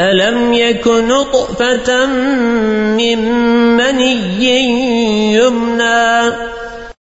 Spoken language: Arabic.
ألم يكن نطفة من مني يمنى